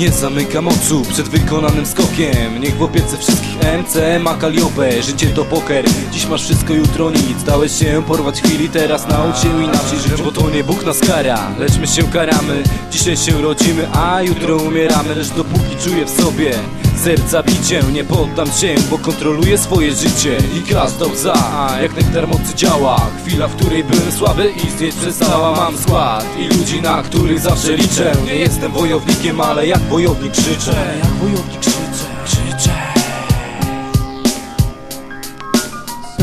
Nie zamykam oczu przed wykonanym skokiem. Niech w opiece wszystkich MC ma Calliope Życie to poker, dziś masz wszystko, jutro nic. Dałeś się porwać chwili, teraz naucz się inaczej żyć Bo to nie Bóg nas kara, lecz my się karamy Dzisiaj się rodzimy, a jutro umieramy. Lecz dopóki czuję w sobie serca bicie Nie poddam się, bo kontroluję swoje życie I każda łza, jak nektar mocy działa Chwila, w której byłem słaby, istnieć przestała Mam skład. I ludzi, na których zawsze liczę. Nie jestem wojownikiem, ale jak wojownik krzyczę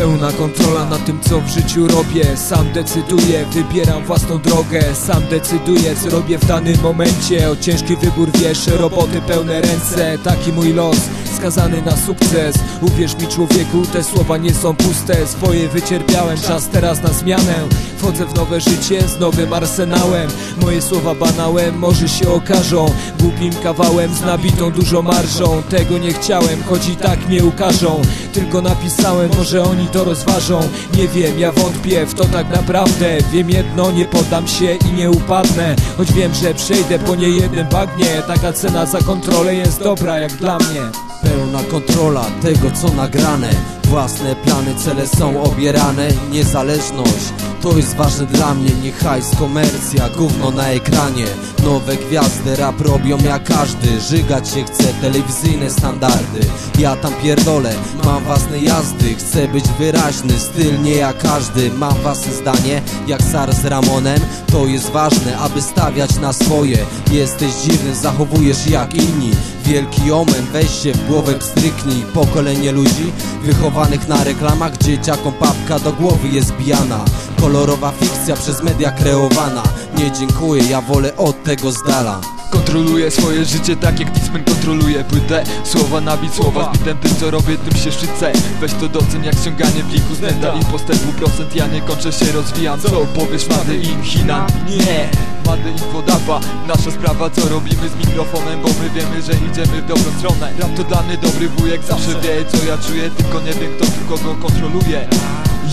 Pełna kontrola na tym co w życiu robię. Sam decyduję, wybieram własną drogę. Sam decyduję co robię w danym momencie. O ciężki wybór wiesz, roboty pełne ręce. Taki mój los, skazany na sukces. Uwierz mi człowieku, te słowa nie są puste. Swoje wycierpiałem, czas teraz na zmianę. Wchodzę w nowe życie z nowym arsenałem. Moje słowa banałem, może się okażą. Głupim kawałem z nabitą dużą marżą. Tego nie chciałem, choć i tak mnie ukażą. Tylko napisałem, może oni to rozważą. Nie wiem, ja wątpię w to tak naprawdę. Wiem jedno, nie poddam się i nie upadnę. Choć wiem, że przejdę po niejednym bagnie. Taka cena za kontrolę jest dobra jak dla mnie Pełna kontrola tego co nagrane. Własne plany, cele są obierane. Niezależność to jest ważne dla mnie. Nie hajs, komercja, gówno na ekranie. Nowe gwiazdy rap robią jak każdy. Żygać się chce, telewizyjne standardy. Ja tam pierdolę, mam własne jazdy. Chcę być wyraźny, styl nie jak każdy. Mam własne zdanie, jak Sar z Ramonem. To jest ważne, aby stawiać na swoje. Jesteś dziwny, zachowujesz jak inni Wielki omen, weź się w głowę pstryknij. Pokolenie ludzi wychowanych na reklamach. Dzieciakom papka do głowy jest bijana. Kolorowa fikcja przez media kreowana. Nie dziękuję, ja wolę od tego z dala Kontroluję swoje życie tak jak Discman kontroluje. Płytę Słowa na bit, słowa z bitem, tym co robię, tym się szczycę. Weź to docen jak ściąganie pliku z neta i postępu procent Ja nie kończę się, rozwijam, co powiesz Mady in China? Nie! Mady in Wodapa, nasza sprawa co robimy z mikrofonem Bo my wiemy, że idziemy w dobrą stronę. Rap to dla mnie dobry wujek, zawsze wie co ja czuję. Tylko nie wiem kto tu kogo kontroluje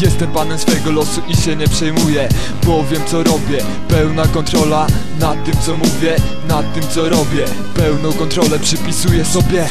Jestem panem swojego losu i się nie przejmuję Bo wiem co robię. Pełna kontrola nad tym co mówię Nad tym co robię. Pełną kontrolę przypisuję sobie